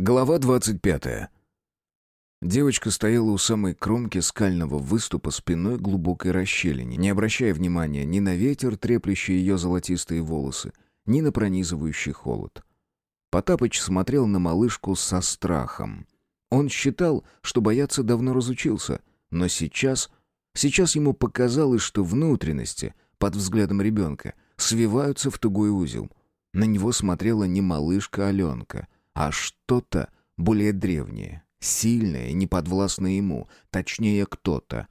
Глава 25. Девочка стояла у самой кромки скального выступа спиной глубокой расщелине, не обращая внимания ни на ветер, треплющий ее золотистые волосы, ни на пронизывающий холод. Потапыч смотрел на малышку со страхом. Он считал, что бояться давно разучился, но сейчас... Сейчас ему показалось, что внутренности, под взглядом ребенка, свиваются в тугой узел. На него смотрела не малышка Аленка — а что-то более древнее, сильное, неподвластное ему, точнее кто-то.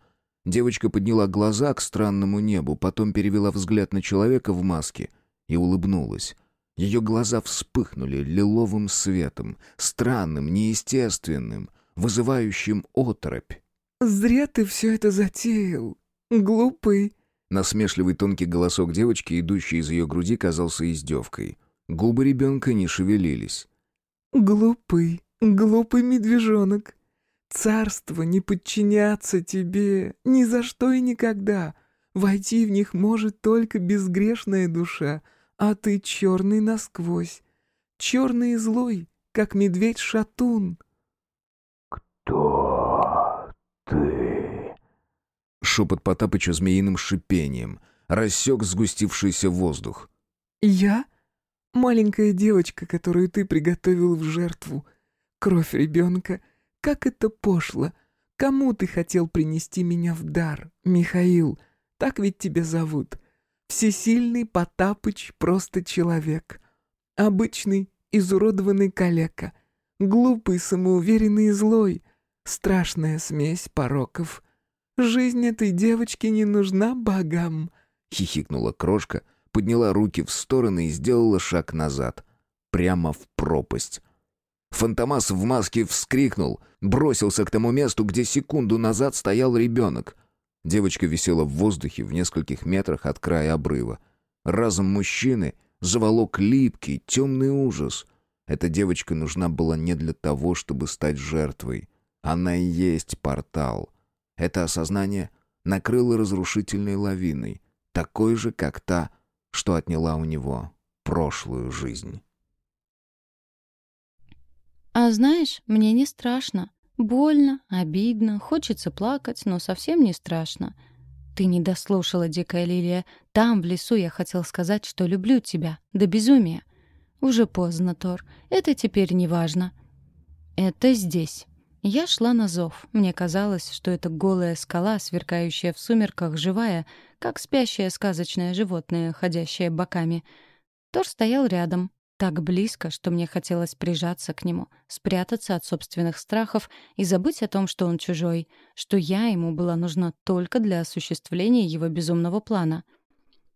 Девочка подняла глаза к странному небу, потом перевела взгляд на человека в маске и улыбнулась. Ее глаза вспыхнули лиловым светом, странным, неестественным, вызывающим оторопь. «Зря ты все это затеял, глупый!» Насмешливый тонкий голосок девочки, идущий из ее груди, казался издевкой. Губы ребенка не шевелились. «Глупый, глупый медвежонок. Царство не подчиняться тебе ни за что и никогда. Войти в них может только безгрешная душа, а ты черный насквозь. Черный и злой, как медведь-шатун». «Кто ты?» Шепот Потапыча змеиным шипением рассек сгустившийся воздух. «Я?» Маленькая девочка, которую ты приготовил в жертву. Кровь ребенка. Как это пошло. Кому ты хотел принести меня в дар, Михаил? Так ведь тебя зовут. Всесильный Потапыч просто человек. Обычный, изуродованный калека. Глупый, самоуверенный и злой. Страшная смесь пороков. Жизнь этой девочки не нужна богам. Хихикнула крошка — подняла руки в стороны и сделала шаг назад. Прямо в пропасть. Фантомас в маске вскрикнул, бросился к тому месту, где секунду назад стоял ребенок. Девочка висела в воздухе в нескольких метрах от края обрыва. Разум мужчины заволок липкий, темный ужас. Эта девочка нужна была не для того, чтобы стать жертвой. Она и есть портал. Это осознание накрыло разрушительной лавиной, такой же, как та, что отняла у него прошлую жизнь. «А знаешь, мне не страшно. Больно, обидно, хочется плакать, но совсем не страшно. Ты не дослушала, дикая лилия. Там, в лесу, я хотел сказать, что люблю тебя. До безумия. Уже поздно, Тор. Это теперь не важно. Это здесь. Я шла на зов. Мне казалось, что это голая скала, сверкающая в сумерках, живая, как спящее сказочное животное, ходящее боками. Тор стоял рядом, так близко, что мне хотелось прижаться к нему, спрятаться от собственных страхов и забыть о том, что он чужой, что я ему была нужна только для осуществления его безумного плана.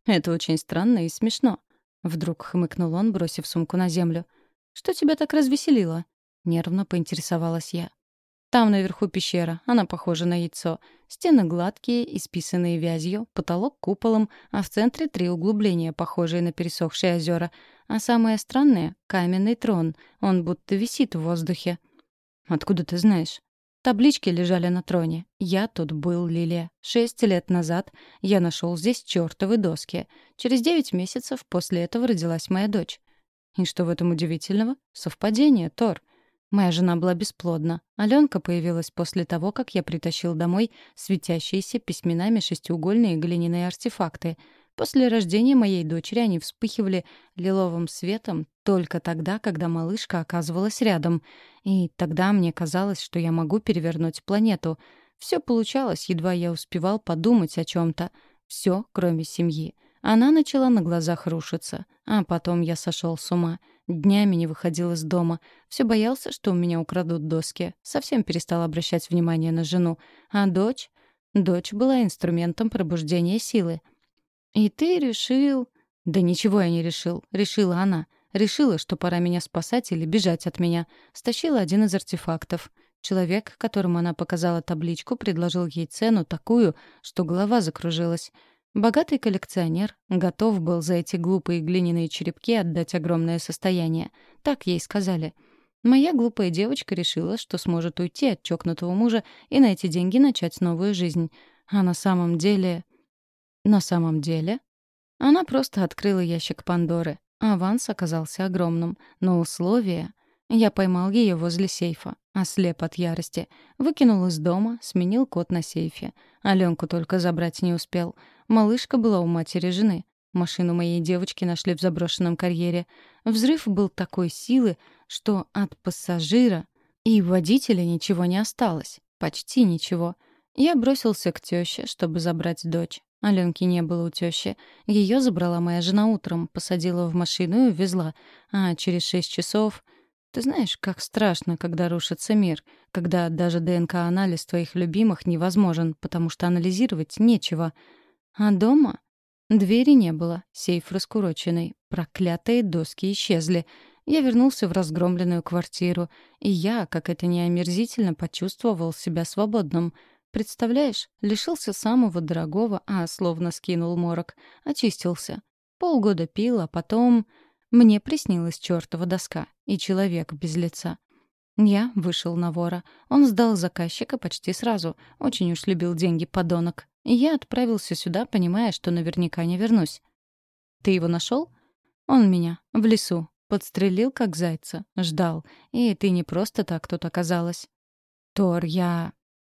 «Это очень странно и смешно», — вдруг хмыкнул он, бросив сумку на землю. «Что тебя так развеселило?» — нервно поинтересовалась я. Там наверху пещера, она похожа на яйцо. Стены гладкие, исписанные вязью, потолок куполом, а в центре три углубления, похожие на пересохшие озера. А самое странное — каменный трон. Он будто висит в воздухе. «Откуда ты знаешь?» Таблички лежали на троне. Я тут был, Лилия. Шесть лет назад я нашел здесь чертовы доски. Через девять месяцев после этого родилась моя дочь. И что в этом удивительного? Совпадение, Тор. Моя жена была бесплодна. Аленка появилась после того, как я притащил домой светящиеся письменами шестиугольные глиняные артефакты. После рождения моей дочери они вспыхивали лиловым светом только тогда, когда малышка оказывалась рядом. И тогда мне казалось, что я могу перевернуть планету. Все получалось, едва я успевал подумать о чем то Все, кроме семьи. Она начала на глазах рушиться, а потом я сошел с ума. Днями не выходил из дома. Все боялся, что у меня украдут доски. Совсем перестал обращать внимание на жену. А дочь? Дочь была инструментом пробуждения силы. «И ты решил...» «Да ничего я не решил. Решила она. Решила, что пора меня спасать или бежать от меня. Стащила один из артефактов. Человек, которому она показала табличку, предложил ей цену такую, что голова закружилась. Богатый коллекционер готов был за эти глупые глиняные черепки отдать огромное состояние. Так ей сказали. Моя глупая девочка решила, что сможет уйти от чокнутого мужа и на эти деньги начать новую жизнь. А на самом деле... На самом деле... Она просто открыла ящик Пандоры. Аванс оказался огромным, но условия... Я поймал ее возле сейфа, ослеп от ярости. Выкинул из дома, сменил код на сейфе. Аленку только забрать не успел. Малышка была у матери жены. Машину моей девочки нашли в заброшенном карьере. Взрыв был такой силы, что от пассажира и водителя ничего не осталось. Почти ничего. Я бросился к тёще, чтобы забрать дочь. Аленки не было у тещи. Ее забрала моя жена утром, посадила в машину и увезла. А через шесть часов ты знаешь, как страшно, когда рушится мир, когда даже ДНК-анализ твоих любимых невозможен, потому что анализировать нечего. А дома? Двери не было, сейф раскуроченный, проклятые доски исчезли. Я вернулся в разгромленную квартиру, и я, как это не омерзительно, почувствовал себя свободным. Представляешь, лишился самого дорогого, а словно скинул морок, очистился. Полгода пил, а потом... Мне приснилась чертова доска и человек без лица. Я вышел на вора. Он сдал заказчика почти сразу. Очень уж любил деньги подонок. Я отправился сюда, понимая, что наверняка не вернусь. «Ты его нашел? «Он меня. В лесу. Подстрелил, как зайца. Ждал. И ты не просто так тут оказалась». «Тор, я...»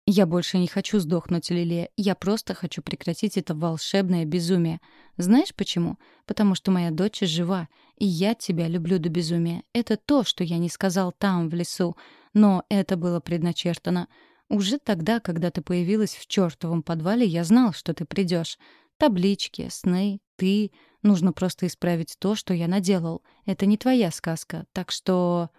Я больше не хочу сдохнуть, Лилия. Я просто хочу прекратить это волшебное безумие. Знаешь почему? Потому что моя дочь жива, и я тебя люблю до безумия. Это то, что я не сказал там, в лесу. Но это было предначертано. Уже тогда, когда ты появилась в чертовом подвале, я знал, что ты придешь. Таблички, сны, ты. Нужно просто исправить то, что я наделал. Это не твоя сказка, так что...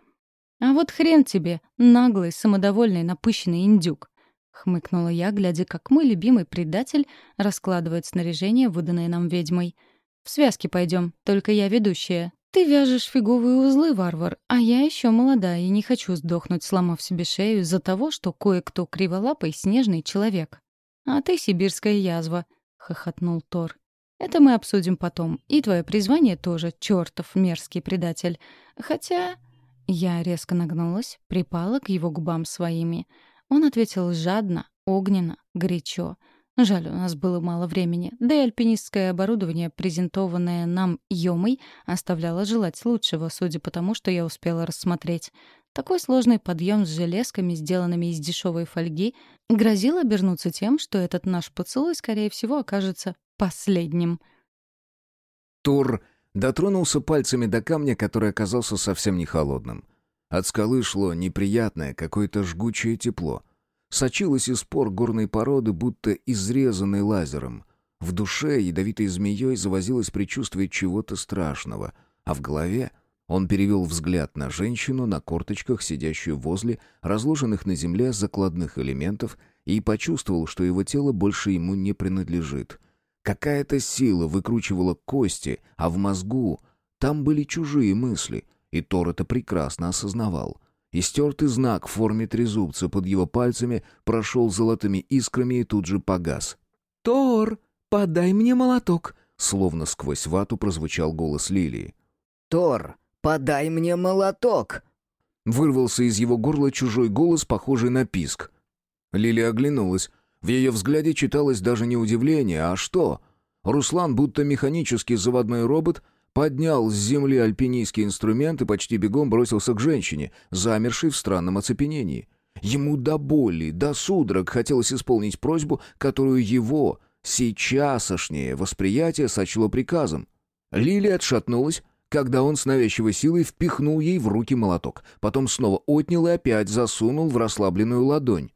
А вот хрен тебе, наглый, самодовольный, напыщенный индюк. — хмыкнула я, глядя, как мой любимый предатель раскладывает снаряжение, выданное нам ведьмой. «В связке пойдем, только я ведущая. Ты вяжешь фиговые узлы, варвар, а я еще молодая и не хочу сдохнуть, сломав себе шею из-за того, что кое-кто криволапый снежный человек. А ты сибирская язва», — хохотнул Тор. «Это мы обсудим потом. И твое призвание тоже, чертов мерзкий предатель. Хотя...» Я резко нагнулась, припала к его губам своими — он ответил жадно, огненно, горячо. Жаль, у нас было мало времени, да и альпинистское оборудование, презентованное нам Йомой, оставляло желать лучшего, судя по тому, что я успела рассмотреть. Такой сложный подъем с железками, сделанными из дешевой фольги, грозил обернуться тем, что этот наш поцелуй, скорее всего, окажется последним. Тур дотронулся пальцами до камня, который оказался совсем не холодным. От скалы шло неприятное, какое-то жгучее тепло. Сочилось из пор горной породы, будто изрезанной лазером. В душе ядовитой змеей завозилось предчувствие чего-то страшного, а в голове он перевел взгляд на женщину на корточках, сидящую возле разложенных на земле закладных элементов, и почувствовал, что его тело больше ему не принадлежит. Какая-то сила выкручивала кости, а в мозгу там были чужие мысли — и Тор это прекрасно осознавал. Истертый знак в форме трезубца под его пальцами прошел золотыми искрами и тут же погас. «Тор, подай мне молоток!» Словно сквозь вату прозвучал голос Лилии. «Тор, подай мне молоток!» Вырвался из его горла чужой голос, похожий на писк. Лилия оглянулась. В ее взгляде читалось даже не удивление, а что? Руслан, будто механический заводной робот, поднял с земли альпинистский инструмент и почти бегом бросился к женщине, замершей в странном оцепенении. Ему до боли, до судорог хотелось исполнить просьбу, которую его, сейчасошнее восприятие сочло приказом. Лилия отшатнулась, когда он с навязчивой силой впихнул ей в руки молоток, потом снова отнял и опять засунул в расслабленную ладонь.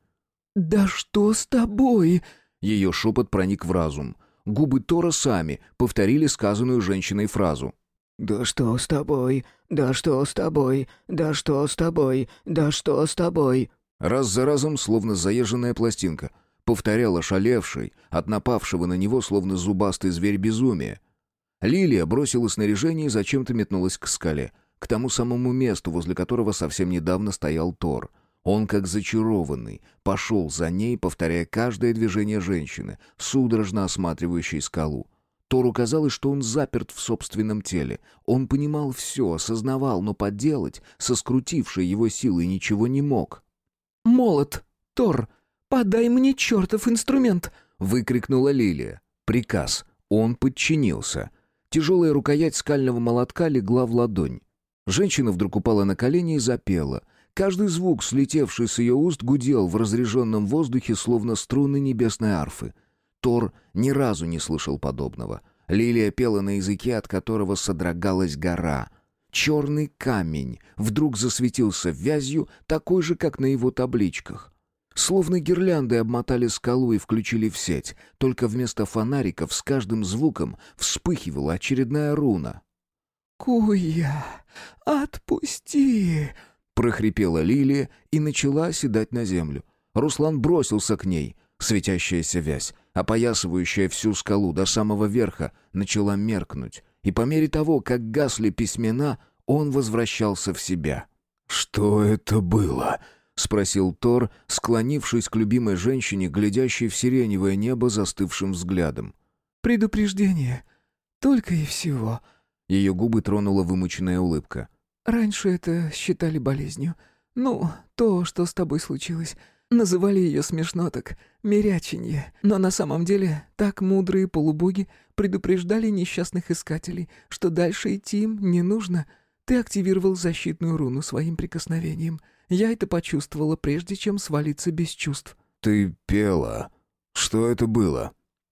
«Да что с тобой?» Ее шепот проник в разум — Губы Тора сами повторили сказанную женщиной фразу. «Да что с тобой? Да что с тобой? Да что с тобой? Да что с тобой?» Раз за разом, словно заезженная пластинка, повторял ошалевший, от напавшего на него, словно зубастый зверь безумия. Лилия бросила снаряжение и зачем-то метнулась к скале, к тому самому месту, возле которого совсем недавно стоял Тор. Он, как зачарованный, пошел за ней, повторяя каждое движение женщины, судорожно осматривающей скалу. Тору казалось, что он заперт в собственном теле. Он понимал все, осознавал, но поделать со скрутившей его силой ничего не мог. «Молот! Тор! Подай мне чертов инструмент!» — выкрикнула Лилия. Приказ. Он подчинился. Тяжелая рукоять скального молотка легла в ладонь. Женщина вдруг упала на колени и запела. Каждый звук, слетевший с ее уст, гудел в разреженном воздухе, словно струны небесной арфы. Тор ни разу не слышал подобного. Лилия пела на языке, от которого содрогалась гора. Черный камень вдруг засветился вязью, такой же, как на его табличках. Словно гирлянды обмотали скалу и включили в сеть, только вместо фонариков с каждым звуком вспыхивала очередная руна. «Куя, отпусти!» — прохрипела Лилия и начала оседать на землю. Руслан бросился к ней. Светящаяся вязь, опоясывающая всю скалу до самого верха, начала меркнуть, и по мере того, как гасли письмена, он возвращался в себя. «Что это было?» — спросил Тор, склонившись к любимой женщине, глядящей в сиреневое небо застывшим взглядом. «Предупреждение. Только и всего». Ее губы тронула вымученная улыбка. «Раньше это считали болезнью. Ну, то, что с тобой случилось. Называли ее смешно так «миряченье». Но на самом деле так мудрые полубоги предупреждали несчастных искателей, что дальше идти им не нужно. Ты активировал защитную руну своим прикосновением. Я это почувствовала, прежде чем свалиться без чувств. «Ты пела. Что это было?»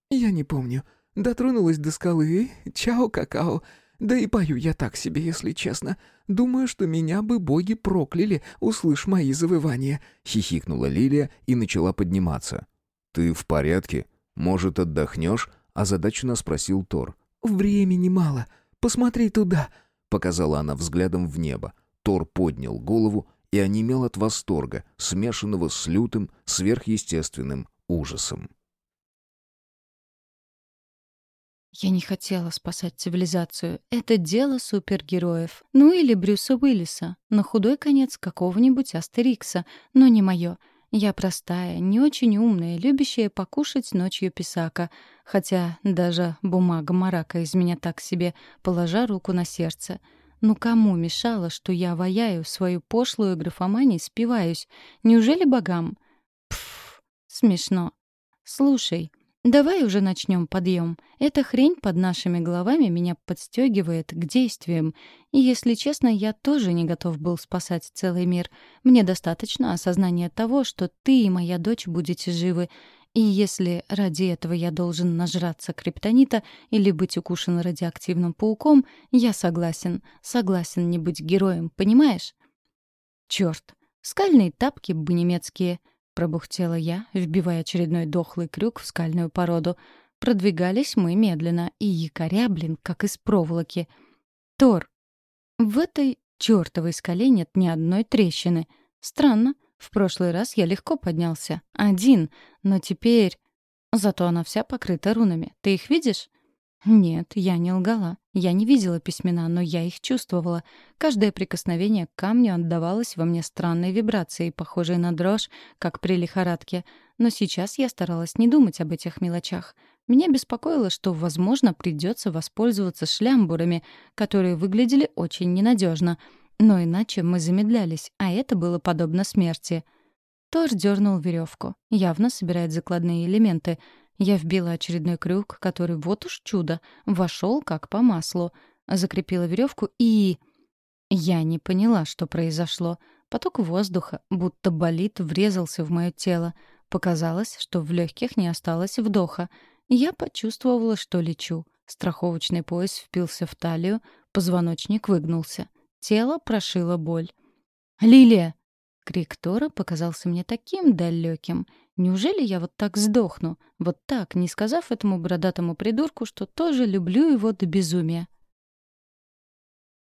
«Я не помню. Дотронулась до скалы и чао-какао». Да и пою я так себе, если честно. Думаю, что меня бы боги прокляли, услышь мои завывания», — хихикнула Лилия и начала подниматься. «Ты в порядке? Может, отдохнешь?» — озадаченно спросил Тор. «Времени мало. Посмотри туда», — показала она взглядом в небо. Тор поднял голову и онемел от восторга, смешанного с лютым, сверхъестественным ужасом. Я не хотела спасать цивилизацию. Это дело супергероев. Ну или Брюса Уиллиса. На худой конец какого-нибудь Астерикса. Но не мое. Я простая, не очень умная, любящая покушать ночью писака. Хотя даже бумага марака из меня так себе, положа руку на сердце. Ну кому мешало, что я ваяю свою пошлую графоманию, спиваюсь? Неужели богам? Пф, смешно. Слушай, Давай уже начнем подъем. Эта хрень под нашими головами меня подстегивает к действиям. И, если честно, я тоже не готов был спасать целый мир. Мне достаточно осознания того, что ты и моя дочь будете живы. И если ради этого я должен нажраться криптонита или быть укушен радиоактивным пауком, я согласен. Согласен не быть героем, понимаешь? Чёрт, скальные тапки бы немецкие — пробухтела я, вбивая очередной дохлый крюк в скальную породу. Продвигались мы медленно, и якоря, блин, как из проволоки. Тор. В этой чертовой скале нет ни одной трещины. Странно. В прошлый раз я легко поднялся. Один. Но теперь... Зато она вся покрыта рунами. Ты их видишь? Нет, я не лгала. Я не видела письмена, но я их чувствовала. Каждое прикосновение к камню отдавалось во мне странной вибрацией, похожей на дрожь, как при лихорадке. Но сейчас я старалась не думать об этих мелочах. Меня беспокоило, что, возможно, придется воспользоваться шлямбурами, которые выглядели очень ненадежно. Но иначе мы замедлялись, а это было подобно смерти. Тор дернул веревку, явно собирает закладные элементы — я вбила очередной крюк, который, вот уж чудо, вошел как по маслу. Закрепила веревку и... Я не поняла, что произошло. Поток воздуха, будто болит, врезался в мое тело. Показалось, что в легких не осталось вдоха. Я почувствовала, что лечу. Страховочный пояс впился в талию, позвоночник выгнулся. Тело прошило боль. «Лилия!» Крик Тора показался мне таким далеким. Неужели я вот так сдохну? Вот так, не сказав этому бородатому придурку, что тоже люблю его до безумия.